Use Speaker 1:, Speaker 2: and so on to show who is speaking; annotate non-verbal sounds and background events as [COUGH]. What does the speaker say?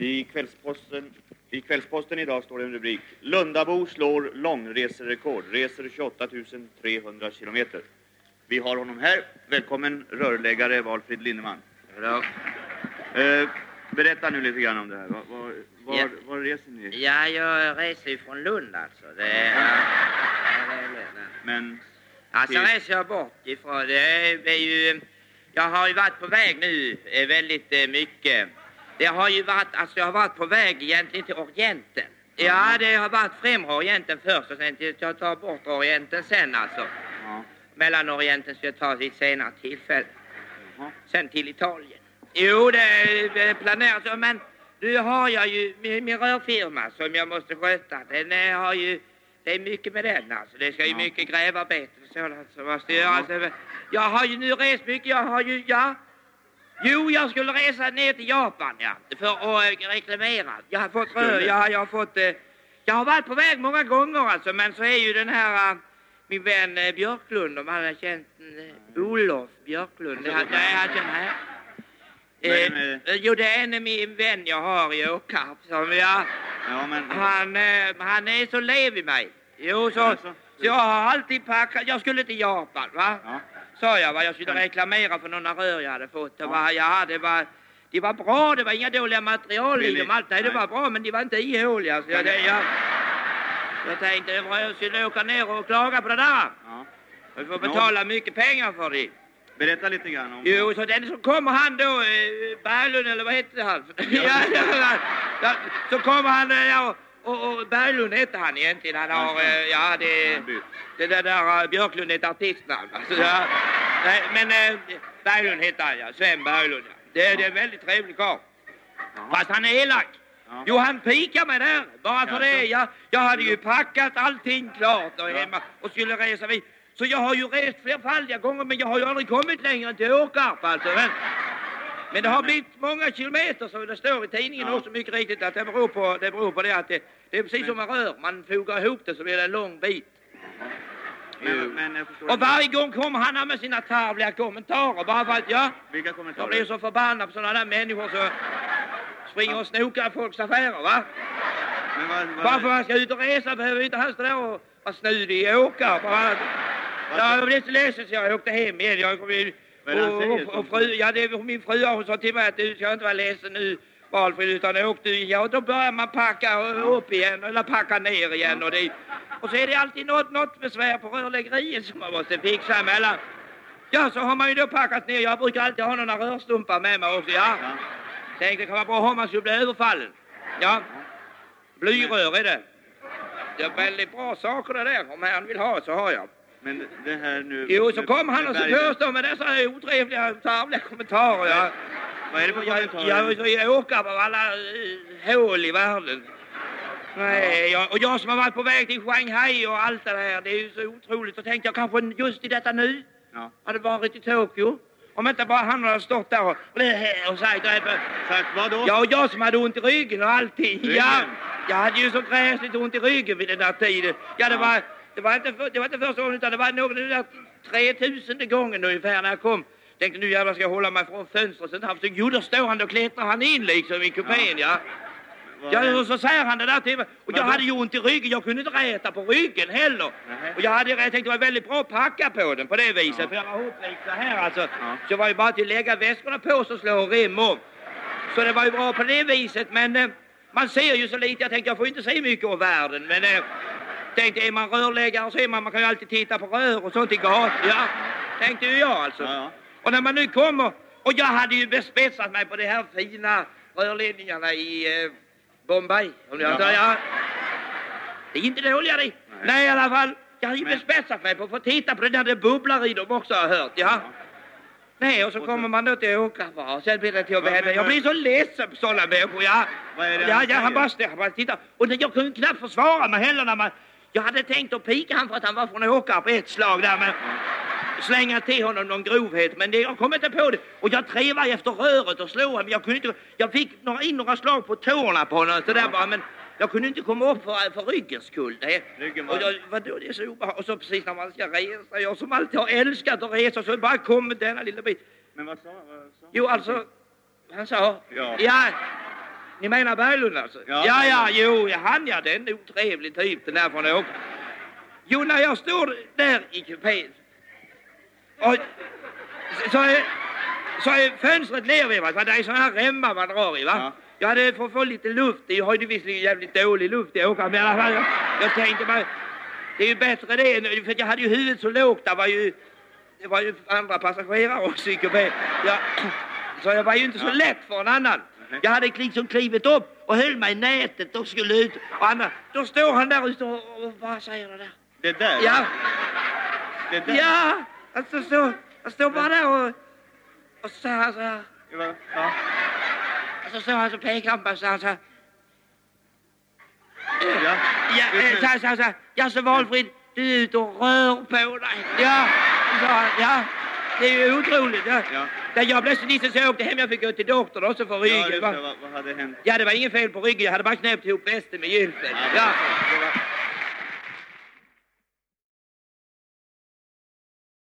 Speaker 1: I Kvällsposten, I Kvällsposten idag står det en rubrik. Lundabo slår långreserekord, reser 28 300 kilometer. Vi har honom här. Välkommen rörläggare Valfrid Lindeman.
Speaker 2: Ja.
Speaker 1: Eh, berätta nu lite grann om det här. Var, var, var,
Speaker 2: Ja.
Speaker 1: var reser ni?
Speaker 2: ja, jag reser från Lund alltså. Det är, ja, det är det.
Speaker 1: Men
Speaker 2: Alltså
Speaker 1: Till-
Speaker 2: reser jag bort ifrån. Det är, det är ju, jag har ju varit på väg nu eh, väldigt eh, mycket. Det har ju varit, alltså jag har varit på väg egentligen till Orienten. Ja, det har varit främre Orienten först och sen till, jag tar bort Orienten sen alltså.
Speaker 1: ja.
Speaker 2: Mellanorienten ska jag ta vid ett senare tillfälle.
Speaker 1: Jaha.
Speaker 2: Sen till Italien. Jo, det är är planerat men nu har jag ju min, min rörfirma som jag måste sköta. Den eh, har ju, det är mycket med den alltså. Det ska ju
Speaker 1: Ja.
Speaker 2: mycket grävarbete och sådant som måste göras. Jag har ju nu rest mycket, jag har ju, ja. Jo, jag skulle resa ner till Japan, ja. För att eh, reklamera. Jag har fått rör,
Speaker 1: Skulle?
Speaker 2: ja, jag har fått, eh, jag har varit på väg många gånger alltså, men så är ju den här, eh, min vän eh, Björklund, om han har känt eh, Olof Björklund. Det, nej, han känner här. Eh,
Speaker 1: det
Speaker 2: eh, jo, det är en min vän jag har i Åkarp som jag,
Speaker 1: ja, men...
Speaker 2: han, han är så lev i mig. Jo, så,
Speaker 1: Alltså?
Speaker 2: så jag har alltid packat, jag skulle till Japan va?
Speaker 1: Ja.
Speaker 2: Sa jag va, jag skulle reklamera för några rör jag hade fått. Det var, ja, det var, det var bra, det var inga dåliga material i dem allt. Nej, det var bra, men de var inte ihåliga. Så jag, det, jag, jag tänkte jag skulle åka ner och klaga på det där.
Speaker 1: Ja.
Speaker 2: Jag får betala mycket pengar för det.
Speaker 1: Berätta lite grann om...
Speaker 2: Jo, så den så kommer han då, eh, Berglund eller vad hette han? [LAUGHS] ja, ja, ja, så kommer han, eh, ja, och, och Berglund hette han egentligen. Han har, eh, ja det, det där, där eh, Björklund är ett artistnamn. Alltså, ja, nej, men eh, Berglund hette han ja, Sven Berglund ja. Det, det är en väldigt trevlig karl. Fast han är elak.
Speaker 1: Ja.
Speaker 2: Jo, han pikar mig där. Bara för det. Jag, jag hade ju packat allting klart och hemma och skulle resa vid. Så jag har ju rest flerfaldiga gånger men jag har ju aldrig kommit längre än till Åkarp alltså. Men, men det har blivit många kilometer som det står i tidningen
Speaker 1: Ja.
Speaker 2: också mycket riktigt att det beror på det, beror på det att det, det är precis som man rör. Man fogar ihop det så blir det en lång bit.
Speaker 1: Men, men jag
Speaker 2: Och varje gång kommer han med sina tarvliga kommentarer bara för att jag,
Speaker 1: Vilka
Speaker 2: jag
Speaker 1: kommentarer?
Speaker 2: blir så förbannad på sådana där människor så springer och snokar folks affärer va.
Speaker 1: Men vad, vad,
Speaker 2: Bara för att man ska ut och resa behöver inte han stå där och vara snudig. Bara- Ja, jag blev så ledsen så jag åkte hem igen. Jag kom in,
Speaker 1: Det han säger?
Speaker 2: och, och fru, ja, det är min fru hon sa till mig att du ska inte vara ledsen nu Valfrid utan åk du. Ja, och då börjar man packa upp igen eller packa ner igen. Och, det, och så är det alltid något, något besvär på rörläggeriet som man måste fixa emellan. Ja, så har man ju då packat ner. Jag brukar alltid ha några rörstumpar med mig också. Ja.
Speaker 1: Ja.
Speaker 2: Tänkte det kan vara bra om man skulle bli överfallen. Ja. Blyrör är det. Det är väldigt bra saker det där. Om han vill ha så har jag.
Speaker 1: Men det här nu...
Speaker 2: Jo, så kom han och så påstår med dessa otrevliga, tarvliga kommentarer. Ja.
Speaker 1: Vad är det för
Speaker 2: Jag,
Speaker 1: kommentarer?
Speaker 2: jag, jag åker på alla eh, hål i världen. Nej, jag, och jag som har varit på väg till Shanghai och allt det där, det är ju så otroligt. Då tänkte jag kanske just i detta nu
Speaker 1: Ja.
Speaker 2: hade varit i Tokyo. Om inte bara han hade stått där och, och sagt.
Speaker 1: Sagt vad då?
Speaker 2: Ja, och jag som hade ont i ryggen och allting.
Speaker 1: Ryggen?
Speaker 2: Ja, jag hade ju så gräsligt ont i ryggen vid den där tiden. Ja, det
Speaker 1: Ja.
Speaker 2: var, det var, inte, det var inte första gången utan det var nog den där 3000 gången ungefär när jag kom. Tänkte nu jävlar ska jag hålla mig från fönstret. Sen han, jo, då står han och klättrar han in liksom i kupén, ja. Ja, och så säger han det där till mig. Och jag hade ju ont i ryggen. Jag kunde inte räta på ryggen heller.
Speaker 1: Nähä.
Speaker 2: Och jag hade jag tänkte det var väldigt bra att packa på den på det viset.
Speaker 1: Ja.
Speaker 2: För jag var hopvikt så här alltså.
Speaker 1: Ja.
Speaker 2: Så var ju bara till att lägga väskorna på så slå en rem om. Så det var ju bra på det viset. Men eh, man ser ju så lite. Jag tänkte jag får inte se mycket av världen. Men eh, tänkte är man rörläggare så är man, man kan ju alltid titta på rör och sånt i gatan. Ja, tänkte ju jag alltså.
Speaker 1: Ja, ja.
Speaker 2: Och när man nu kommer, och jag hade ju bespetsat mig på de här fina rörledningarna i eh, Bombay. Om jag. Ja. Det är inte dåliga det. Nej. i alla fall. Jag har ju
Speaker 1: Men-
Speaker 2: bespetsat mig på att få titta på det där det bubblar i dem också har jag hört. Ja. Nej, och så
Speaker 1: Och så-
Speaker 2: kommer man då till Åkarva och sen blir det till att vända. Jag blir så ledsen på sådana människor. Ja.
Speaker 1: Vad
Speaker 2: ja, ja, han bara, han bara tittar. Och jag kunde knappt försvara mig heller när man... Jag hade tänkt att pika han för att han var från Åkarp ett slag där men slänga till honom någon grovhet men det, jag kom inte på det. Och jag trevade efter röret och slog honom. Jag kunde inte... Jag fick några, in några slag på tårna på honom så där bara men jag kunde inte komma upp för, för ryggens skull. Det.
Speaker 1: Ryggen
Speaker 2: Och jag, vadå, det är så obehagligt. Och så precis när man ska resa, jag som alltid har älskat att resa så bara kom denna lilla bit.
Speaker 1: Men vad sa, vad sa
Speaker 2: Jo, alltså, han sa...
Speaker 1: Ja.
Speaker 2: ja Ni menar Berglund alltså?
Speaker 1: Ja.
Speaker 2: ja, ja jo, han ja, det är en otrevlig typ den där från Åker. Jo, när jag står där i kupén och så är, så är fönstret nervevat, va? det är sådana här remmar man drar i va.
Speaker 1: Ja.
Speaker 2: Jag hade för att få lite luft, det har ju visserligen jävligt dålig luft i Åkaren, men i alla fall, jag, jag tänkte bara, det är ju bättre det, än- för jag hade ju huvudet så lågt, det var ju, det var ju andra passagerare också i kupén. Jag, så jag var ju inte så
Speaker 1: Ja.
Speaker 2: lätt för en annan.
Speaker 1: Mhm.
Speaker 2: Jag hade liksom klivit upp och höll mig i nätet och skulle ut. Och andra, då står han där ute och, och vad säger det där?
Speaker 1: Det där?
Speaker 2: Ja,
Speaker 1: Det där?
Speaker 2: ja, alltså så, jag står bara där och, och så säger han så här.
Speaker 1: Va? Ja.
Speaker 2: Och så han så pekar han på så här, så här.
Speaker 1: Ja.
Speaker 2: Ja, eh, så här, så här, så här. Ja, så Valfrid, du är ute och rör på dig. Ja, han. Ja, det är ju otroligt. Ja.
Speaker 1: Ja.
Speaker 2: Ja, jag blev så jag åkte hem. Jag fick gå till doktorn också för
Speaker 1: Ja,
Speaker 2: ryggen. va.
Speaker 1: det. Vad, vad hade hänt?
Speaker 2: Ja, det var ingen fel på ryggen. Jag hade bara knäppt ihop västen med gylfen. Ja.